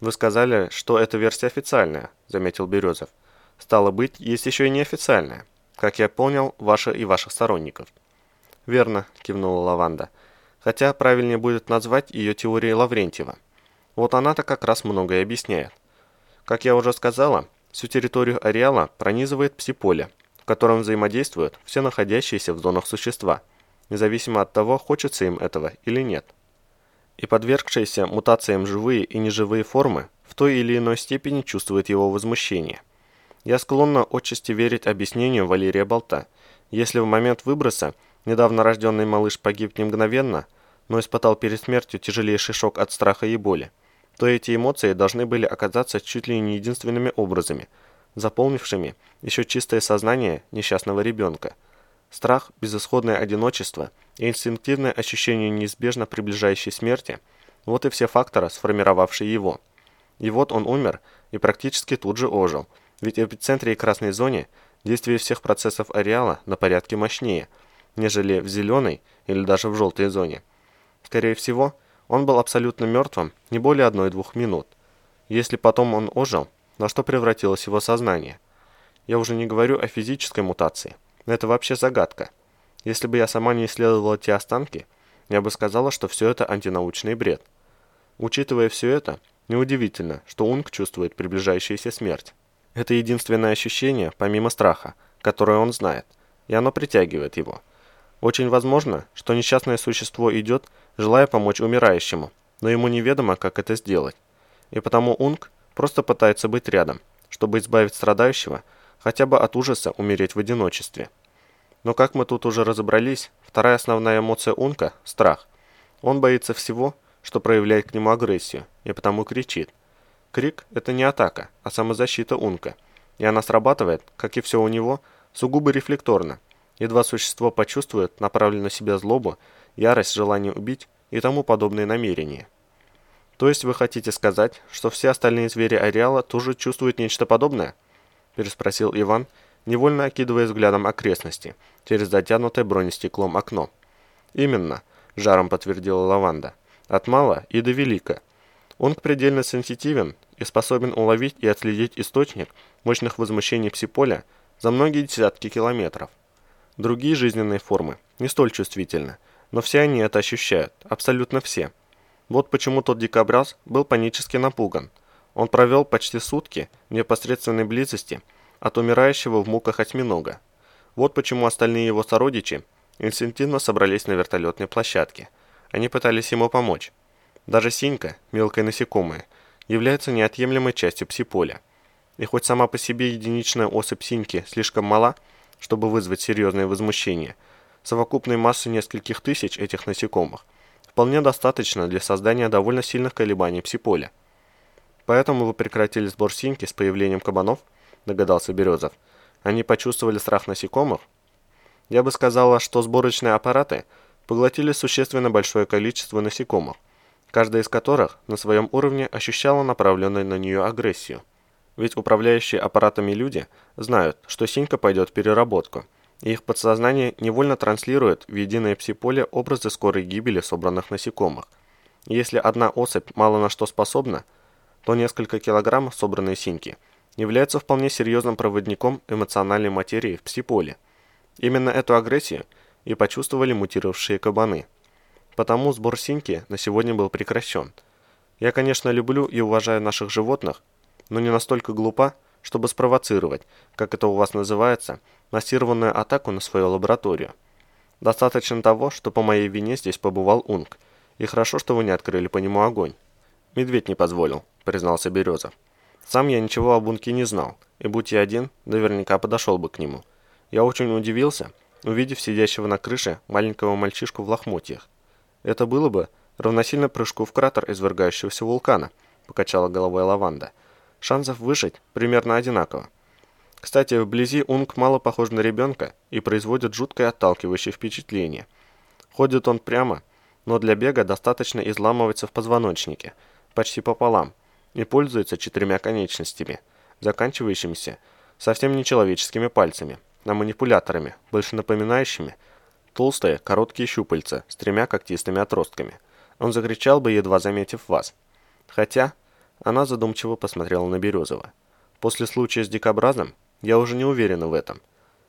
«Вы сказали, что эта версия официальная», — заметил Березов. «Стало быть, есть еще и неофициальная. Как я понял, ваша и ваших сторонников». «Верно», — кивнула Лаванда. «Хотя правильнее будет назвать ее теорией Лаврентьева. Вот она-то как раз многое объясняет. Как я уже сказала, всю территорию ареала пронизывает псиполе, в котором взаимодействуют все находящиеся в зонах существа, независимо от того, хочется им этого или нет. И подвергшиеся мутациям живые и неживые формы в той или иной степени чувствуют его возмущение. Я склонна отчасти верить объяснению Валерия Болта. Если в момент выброса недавно рожденный малыш погиб не мгновенно, но испытал перед смертью тяжелейший шок от страха и боли, то эти эмоции должны были оказаться чуть ли не единственными образами, заполнившими еще чистое сознание несчастного ребенка. Страх, безысходное одиночество и инстинктивное ощущение неизбежно приближающей смерти – вот и все факторы, сформировавшие его. И вот он умер и практически тут же ожил – ведь в эпицентре и красной зоне действие всех процессов ареала на порядке мощнее, нежели в зеленой или даже в желтой зоне. Скорее всего, он был абсолютно мертвым не более одной-двух минут. Если потом он ожил, на что превратилось его сознание? Я уже не говорю о физической мутации. Это вообще загадка. Если бы я сама не исследовала те останки, я бы сказала, что все это антинаучный бред. Учитывая все это, неудивительно, что Унг чувствует приближающуюся смерть. Это единственное ощущение, помимо страха, которое он знает, и оно притягивает его. Очень возможно, что несчастное существо идет, желая помочь умирающему, но ему неведомо, как это сделать. И потому Унг просто пытается быть рядом, чтобы избавить страдающего хотя бы от ужаса умереть в одиночестве. Но как мы тут уже разобрались, вторая основная эмоция Унка – страх. Он боится всего, что проявляет к нему агрессию, и потому кричит. Крик – это не атака, а самозащита Унка, и она срабатывает, как и все у него, сугубо рефлекторно. Едва существо почувствует направленную на себя злобу, ярость, желание убить и тому подобные намерения. То есть вы хотите сказать, что все остальные звери ареала тоже чувствуют нечто подобное? Переспросил Иван, невольно окидывая взглядом окрестности, через затянутое бронестеклом окно. Именно, жаром подтвердила Лаванда. От мала и до велика. Он предельно сенситивен и способен уловить и отследить источник мощных возмущений псиполя за многие десятки километров. Другие жизненные формы не столь чувствительны, но все они это ощущают, абсолютно все. Вот почему тот дикобраз был панически напуган. Он провел почти сутки в непосредственной близости от умирающего в муках осьминога. Вот почему остальные его сородичи инстинктивно собрались на вертолетной площадке. Они пытались ему помочь. Даже синька, мелкое насекомое, является неотъемлемой частью псиполя. И хоть сама по себе единичная особь синьки слишком мала, чтобы вызвать серьезное возмущение, совокупной массы нескольких тысяч этих насекомых вполне достаточно для создания довольно сильных колебаний псиполя. Поэтому вы прекратили сбор синьки с появлением кабанов, догадался Березов. Они почувствовали страх насекомых? Я бы сказала, что сборочные аппараты поглотили существенно большое количество насекомых, каждая из которых на своем уровне ощущала направленную на нее агрессию. Ведь управляющие аппаратами люди знают, что синька пойдет в переработку, и их подсознание невольно транслирует в единое псиполе образы скорой гибели собранных насекомых. Если одна особь мало на что способна, то несколько килограмм собранной синьки является вполне серьезным проводником эмоциональной материи в псиполе. Именно эту агрессию и почувствовали мутировавшие кабаны – Потому сбор синьки на сегодня был прекращен. Я, конечно, люблю и уважаю наших животных, но не настолько глупа, чтобы спровоцировать, как это у вас называется, массированную атаку на свою лабораторию. Достаточно того, что по моей вине здесь побывал Унг, и хорошо, что вы не открыли по нему огонь. Медведь не позволил, признался Березов. Сам я ничего об Унке не знал, и будь я один, наверняка подошел бы к нему. Я очень удивился, увидев сидящего на крыше маленького мальчишку в лохмотьях. Это было бы равносильно прыжку в кратер извергающегося вулкана, покачала головой лаванда. Шансов выжить примерно одинаково. Кстати, вблизи Унг мало похож на ребенка и производит жуткое отталкивающее впечатление. Ходит он прямо, но для бега достаточно изламываться в позвоночнике, почти пополам, и пользуется четырьмя конечностями, заканчивающимися совсем не человеческими пальцами, а манипуляторами, больше напоминающими – Толстые, короткие щупальца с тремя когтистыми отростками. Он закричал бы, едва заметив вас. Хотя, Она задумчиво посмотрела на Березова. После случая с дикобразом я уже не уверена в этом.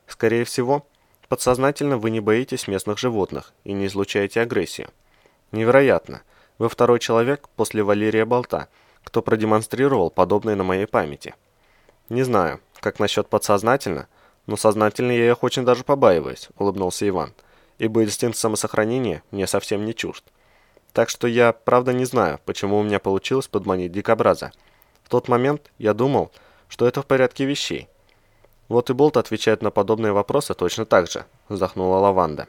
Скорее всего, подсознательно вы не боитесь местных животных и не излучаете агрессию. Невероятно. Вы второй человек после Валерия Болта, кто продемонстрировал подобное на моей памяти. Не знаю, как насчет подсознательно, но сознательно я их очень даже побаиваюсь, улыбнулся Иван, ибо инстинкт самосохранения мне совсем не чужд. Так что я, правда, не знаю, почему у меня получилось подманить дикобраза. В тот момент я думал, что это в порядке вещей. Вот и Болт отвечает на подобные вопросы точно так же, вздохнула Лаванда.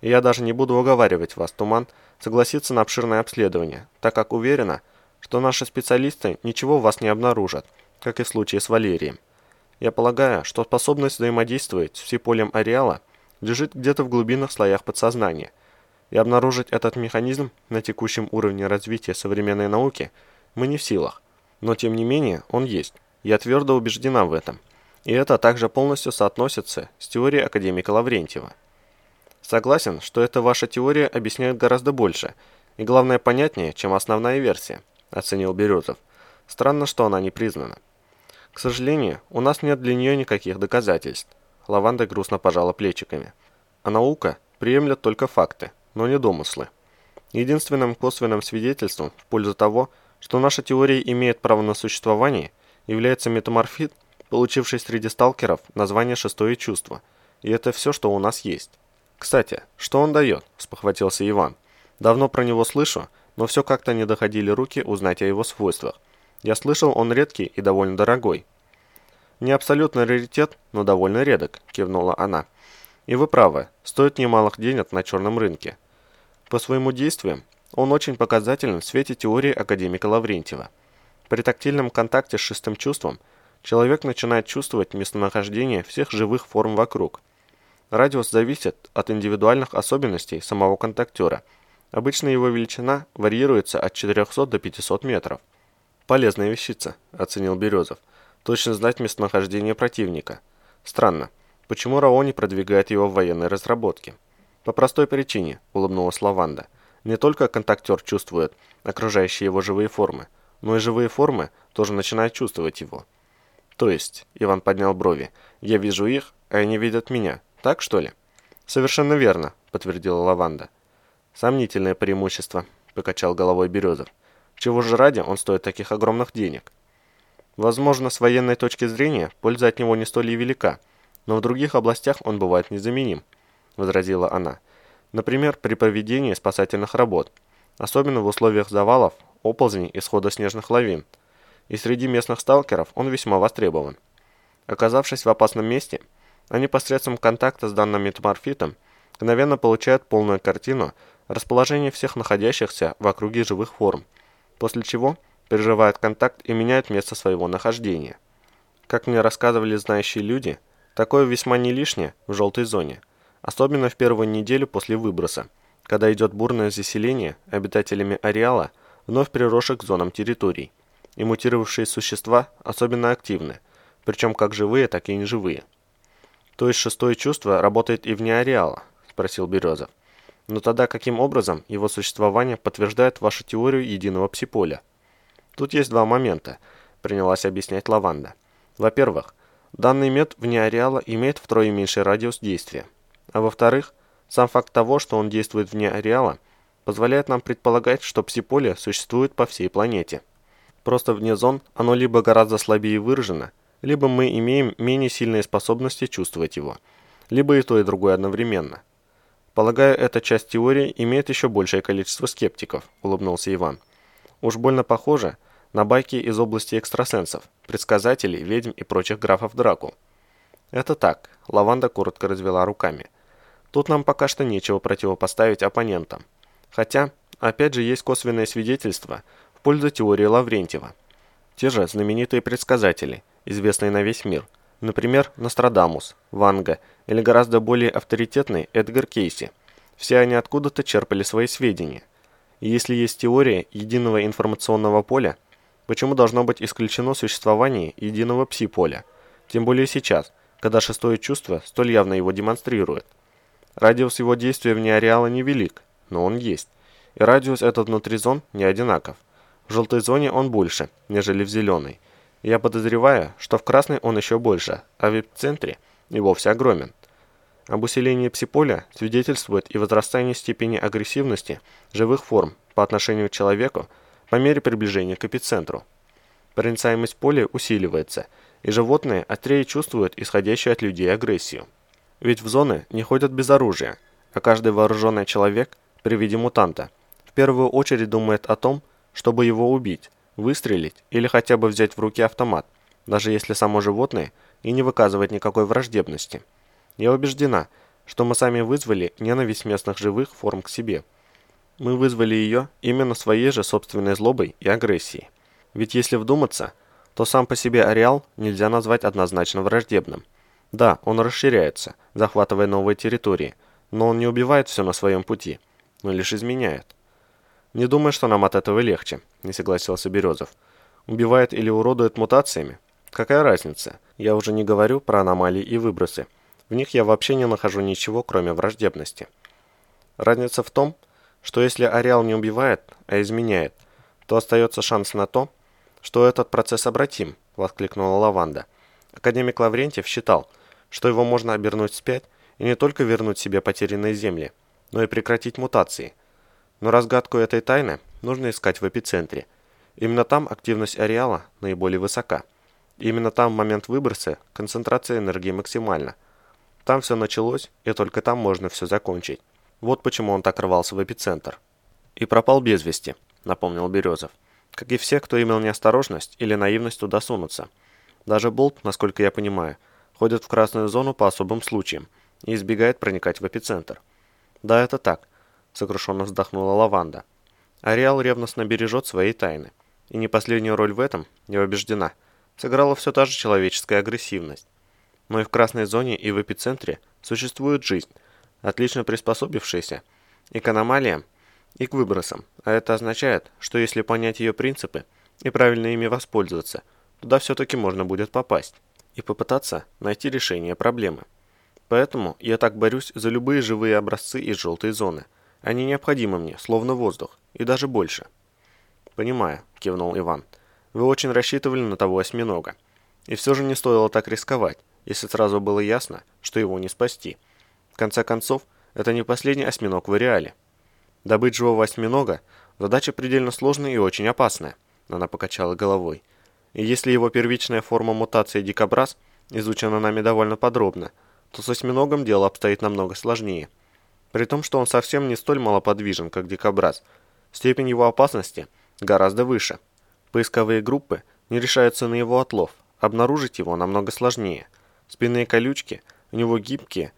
И я даже не буду уговаривать вас, Туман, согласиться на обширное обследование, так как уверена, что наши специалисты ничего у вас не обнаружат, как и в случае с Валерием. Я полагаю, что способность взаимодействовать с всеполем ареала лежит где-то в глубинных слоях подсознания – и обнаружить этот механизм на текущем уровне развития современной науки мы не в силах. Но тем не менее он есть. Я твердо убеждена в этом. И это также полностью соотносится с теорией академика Лаврентьева. Согласен, что эта ваша теория объясняет гораздо больше, и главное понятнее, чем основная версия, оценил Березов. Странно, что она не признана. К сожалению, у нас нет для нее никаких доказательств. Лаванда грустно пожала плечиками. А наука приемлет только факты но не домыслы. Единственным косвенным свидетельством в пользу того, что наша теория имеет право на существование, является метаморфит, получивший среди сталкеров название «шестое чувство», и это все, что у нас есть. «Кстати, что он дает?» – спохватился Иван. «Давно про него слышу, но все как-то не доходили руки узнать о его свойствах. Я слышал, он редкий и довольно дорогой». «Не абсолютно раритет, но довольно редок», – кивнула она. «И вы правы, стоит немалых денег на черном рынке. По своему действию он очень показателен в свете теории академика Лаврентьева. При тактильном контакте с шестым чувством человек начинает чувствовать местонахождение всех живых форм вокруг. Радиус зависит от индивидуальных особенностей самого контактера. Обычно его величина варьируется от 400 до 500 метров. «Полезная вещица», – оценил Березов. «Точно знать местонахождение противника. Странно, почему РАО не продвигает его в военной разработке?» По простой причине, улыбнулась Лаванда. Не только контактер чувствует окружающие его живые формы, но и живые формы тоже начинают чувствовать его. То есть, Иван поднял брови, я вижу их, а они видят меня. Так что ли? Совершенно верно, подтвердила Лаванда. Сомнительное преимущество, покачал головой Березов. Чего же ради он стоит таких огромных денег? Возможно, с военной точки зрения польза от него не столь и велика, но в других областях он бывает незаменим. – возразила она. «Например, при проведении спасательных работ, особенно в условиях завалов, оползней и схода снежных лавин. И среди местных сталкеров он весьма востребован. Оказавшись в опасном месте, они посредством контакта с данным метаморфитом мгновенно получают полную картину расположения всех находящихся в округе живых форм, после чего переживают контакт и меняют место своего нахождения. Как мне рассказывали знающие люди, такое весьма не лишнее в желтой зоне – особенно в первую неделю после выброса, когда идет бурное заселение обитателями ареала вновь приросших к зонам территорий. И мутировавшие существа особенно активны, причем как живые, так и неживые. То есть шестое чувство работает и вне ареала, спросил Березов. Но тогда каким образом его существование подтверждает вашу теорию единого псиполя? Тут есть два момента, принялась объяснять Лаванда. Во-первых, данный мед вне ареала имеет втрое меньший радиус действия. А во-вторых, сам факт того, что он действует вне ареала, позволяет нам предполагать, что псиполе существует по всей планете. Просто вне зон оно либо гораздо слабее выражено, либо мы имеем менее сильные способности чувствовать его, либо и то, и другое одновременно. Полагаю, эта часть теории имеет еще большее количество скептиков, улыбнулся Иван. Уж больно похоже на байки из области экстрасенсов, предсказателей, ведьм и прочих графов Дракул. Это так, Лаванда коротко развела руками. Тут нам пока что нечего противопоставить оппонентам. Хотя, опять же, есть косвенное свидетельство в пользу теории Лаврентьева. Те же знаменитые предсказатели, известные на весь мир, например, Нострадамус, Ванга или гораздо более авторитетный Эдгар Кейси. Все они откуда-то черпали свои сведения. И если есть теория единого информационного поля, почему должно быть исключено существование единого пси-поля? Тем более сейчас, когда шестое чувство столь явно его демонстрирует. Радиус его действия вне ареала невелик, но он есть. И радиус этот внутри зон не одинаков. В желтой зоне он больше, нежели в зеленой. Я подозреваю, что в красной он еще больше, а в эпицентре и вовсе огромен. Об усилении псиполя свидетельствует и возрастание степени агрессивности живых форм по отношению к человеку по мере приближения к эпицентру. Проницаемость поля усиливается, и животные острее чувствуют исходящую от людей агрессию. Ведь в зоны не ходят без оружия, а каждый вооруженный человек при виде мутанта в первую очередь думает о том, чтобы его убить, выстрелить или хотя бы взять в руки автомат, даже если само животное и не выказывает никакой враждебности. Я убеждена, что мы сами вызвали ненависть местных живых форм к себе. Мы вызвали ее именно своей же собственной злобой и агрессией. Ведь если вдуматься, то сам по себе ареал нельзя назвать однозначно враждебным. Да, он расширяется, захватывая новые территории, но он не убивает все на своем пути, но лишь изменяет. «Не думаю, что нам от этого легче», – не согласился Березов. «Убивает или уродует мутациями? Какая разница? Я уже не говорю про аномалии и выбросы. В них я вообще не нахожу ничего, кроме враждебности. Разница в том, что если ареал не убивает, а изменяет, то остается шанс на то, что этот процесс обратим», – воскликнула Лаванда. Академик Лаврентьев считал, что его можно обернуть вспять и не только вернуть себе потерянные земли, но и прекратить мутации – но разгадку этой тайны нужно искать в эпицентре. Именно там активность ареала наиболее высока. именно там в момент выброса концентрация энергии максимальна. Там все началось, и только там можно все закончить. Вот почему он так рвался в эпицентр. И пропал без вести, напомнил Березов. Как и все, кто имел неосторожность или наивность туда сунуться. Даже Болт, насколько я понимаю, ходит в красную зону по особым случаям и избегает проникать в эпицентр. Да, это так сокрушенно вздохнула Лаванда. Ареал ревностно бережет свои тайны. И не последнюю роль в этом, я убеждена, сыграла все та же человеческая агрессивность. Но и в красной зоне, и в эпицентре существует жизнь, отлично приспособившаяся и к аномалиям, и к выбросам. А это означает, что если понять ее принципы и правильно ими воспользоваться, туда все-таки можно будет попасть и попытаться найти решение проблемы. Поэтому я так борюсь за любые живые образцы из желтой зоны – они необходимы мне, словно воздух, и даже больше. Понимаю, кивнул Иван. Вы очень рассчитывали на того осьминога. И все же не стоило так рисковать, если сразу было ясно, что его не спасти. В конце концов, это не последний осьминог в ареале. Добыть живого осьминога – задача предельно сложная и очень опасная, она покачала головой. И если его первичная форма мутации дикобраз изучена нами довольно подробно, то с осьминогом дело обстоит намного сложнее – при том, что он совсем не столь малоподвижен, как дикобраз. Степень его опасности гораздо выше. Поисковые группы не решаются на его отлов, обнаружить его намного сложнее. Спинные колючки у него гибкие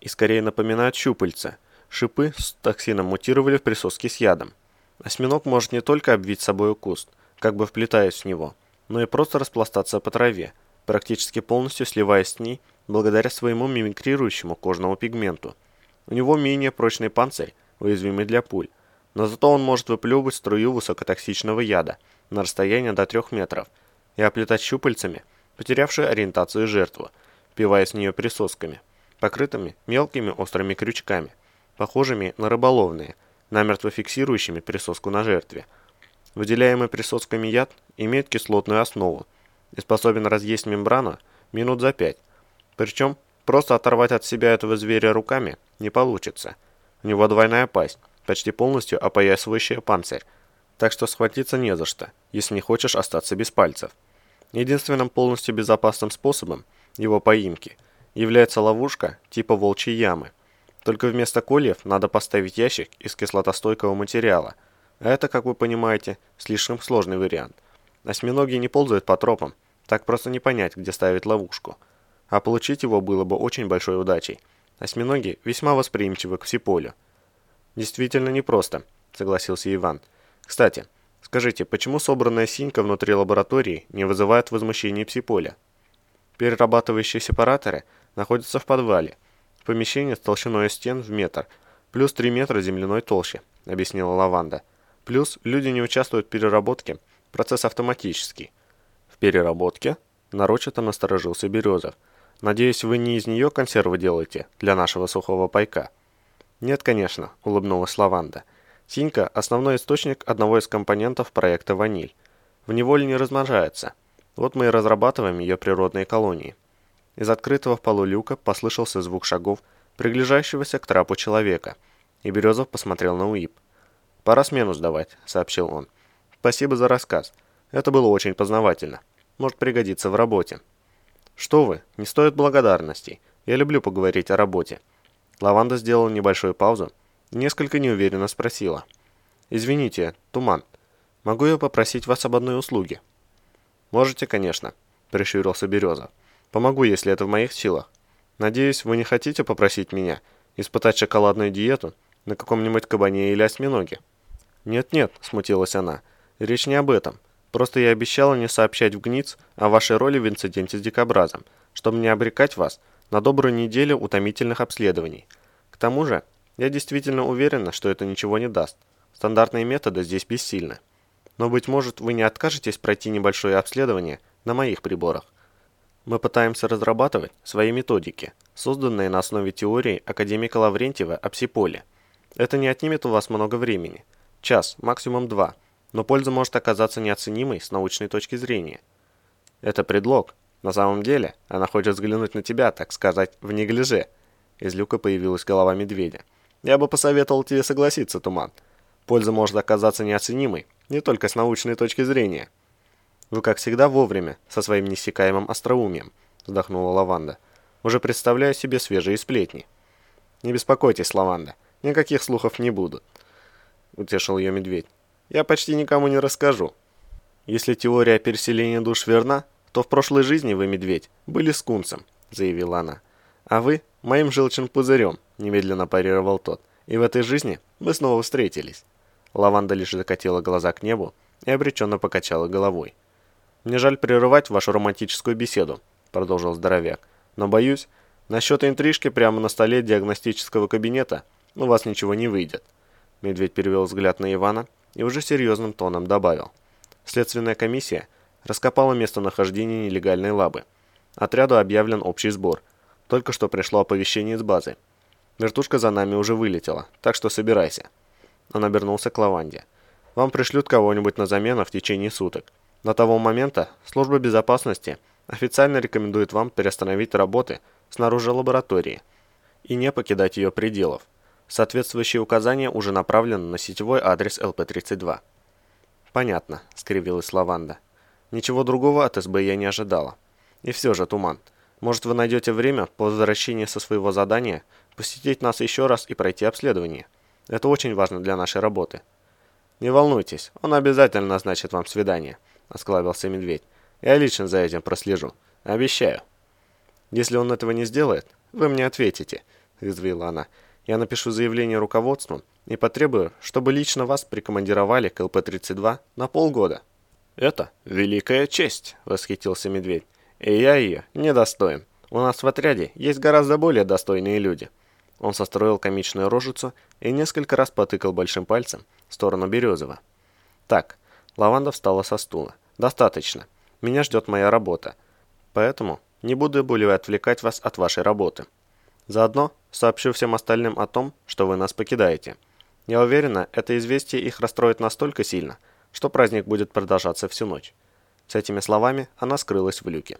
и скорее напоминают щупальца. Шипы с токсином мутировали в присоске с ядом. Осьминог может не только обвить собой куст, как бы вплетаясь в него, но и просто распластаться по траве, практически полностью сливаясь с ней благодаря своему мимикрирующему кожному пигменту – у него менее прочный панцирь, уязвимый для пуль, но зато он может выплевывать струю высокотоксичного яда на расстояние до 3 метров и оплетать щупальцами, потерявшую ориентацию жертву, впиваясь в нее присосками, покрытыми мелкими острыми крючками, похожими на рыболовные, намертво фиксирующими присоску на жертве. Выделяемый присосками яд имеет кислотную основу и способен разъесть мембрану минут за 5, причем Просто оторвать от себя этого зверя руками не получится. У него двойная пасть, почти полностью опоясывающая панцирь. Так что схватиться не за что, если не хочешь остаться без пальцев. Единственным полностью безопасным способом его поимки является ловушка типа волчьей ямы. Только вместо кольев надо поставить ящик из кислотостойкого материала. А это, как вы понимаете, слишком сложный вариант. Осьминоги не ползают по тропам, так просто не понять, где ставить ловушку а получить его было бы очень большой удачей. Осьминоги весьма восприимчивы к всеполю. «Действительно непросто», — согласился Иван. «Кстати, скажите, почему собранная синька внутри лаборатории не вызывает возмущения псиполя?» Перерабатывающие сепараторы находятся в подвале, в помещении с толщиной стен в метр, плюс 3 метра земляной толщи, объяснила Лаванда. Плюс люди не участвуют в переработке, процесс автоматический. В переработке? Нарочито насторожился Березов. Надеюсь, вы не из нее консервы делаете для нашего сухого пайка?» «Нет, конечно», — улыбнулась Лаванда. Синька – основной источник одного из компонентов проекта «Ваниль». В неволе не размножается. Вот мы и разрабатываем ее природные колонии. Из открытого в полу люка послышался звук шагов, приближающегося к трапу человека, и Березов посмотрел на УИП. «Пора смену сдавать», — сообщил он. «Спасибо за рассказ. Это было очень познавательно. Может пригодиться в работе». «Что вы, не стоит благодарностей. Я люблю поговорить о работе». Лаванда сделала небольшую паузу несколько неуверенно спросила. «Извините, Туман, могу я попросить вас об одной услуге?» «Можете, конечно», — прищурился Береза. Помогу, если это в моих силах. Надеюсь, вы не хотите попросить меня испытать шоколадную диету на каком-нибудь кабане или осьминоге?» «Нет-нет», — смутилась она, — «речь не об этом. Просто я обещала не сообщать в ГНИЦ о вашей роли в инциденте с дикобразом, чтобы не обрекать вас на добрую неделю утомительных обследований. К тому же, я действительно уверена, что это ничего не даст. Стандартные методы здесь бессильны. Но, быть может, вы не откажетесь пройти небольшое обследование на моих приборах. Мы пытаемся разрабатывать свои методики, созданные на основе теории академика Лаврентьева о псиполе. Это не отнимет у вас много времени. Час, максимум два. Но польза может оказаться неоценимой с научной точки зрения. Это предлог. На самом деле, она хочет взглянуть на тебя, так сказать, в неглиже. Из люка появилась голова медведя. Я бы посоветовал тебе согласиться, Туман. Польза может оказаться неоценимой, не только с научной точки зрения. «Вы, как всегда, вовремя, со своим неиссякаемым остроумием», — вздохнула Лаванда. «Уже представляю себе свежие сплетни». «Не беспокойтесь, Лаванда, никаких слухов не будут», — утешил ее медведь. «Я почти никому не расскажу. Если теория переселения душ верна, то в прошлой жизни вы, медведь, были скунсом», — заявила она. «А вы — моим желчным пузырем», — немедленно парировал тот. «И в этой жизни мы снова встретились». Лаванда лишь закатила глаза к небу и обреченно покачала головой. «Мне жаль прерывать вашу романтическую беседу», — продолжил здоровяк. «Но, боюсь, насчет интрижки прямо на столе диагностического кабинета у вас ничего не выйдет». Медведь перевел взгляд на Ивана и уже серьезным тоном добавил. Следственная комиссия раскопала местонахождение нелегальной лабы. Отряду объявлен общий сбор. Только что пришло оповещение из базы. Вертушка за нами уже вылетела, так что собирайся. Он обернулся к Лаванде. Вам пришлют кого-нибудь на замену в течение суток. До того момента служба безопасности официально рекомендует вам переостановить работы снаружи лаборатории и не покидать ее пределов. Соответствующие указания уже направлены на сетевой адрес ЛП-32. «Понятно», — скривилась Лаванда. «Ничего другого от СБ я не ожидала. И все же, Туман, может вы найдете время по возвращении со своего задания посетить нас еще раз и пройти обследование? Это очень важно для нашей работы». «Не волнуйтесь, он обязательно назначит вам свидание». — осклабился медведь. «Я лично за этим прослежу. Обещаю». «Если он этого не сделает, вы мне ответите», — извела она. «Я напишу заявление руководству и потребую, чтобы лично вас прикомандировали к ЛП-32 на полгода». «Это великая честь», — восхитился медведь. «И я ее недостоин. У нас в отряде есть гораздо более достойные люди». Он состроил комичную рожицу и несколько раз потыкал большим пальцем в сторону Березова. «Так, Лаванда встала со стула. «Достаточно. Меня ждет моя работа. Поэтому не буду более отвлекать вас от вашей работы. Заодно сообщу всем остальным о том, что вы нас покидаете. Я уверена, это известие их расстроит настолько сильно, что праздник будет продолжаться всю ночь». С этими словами она скрылась в люке.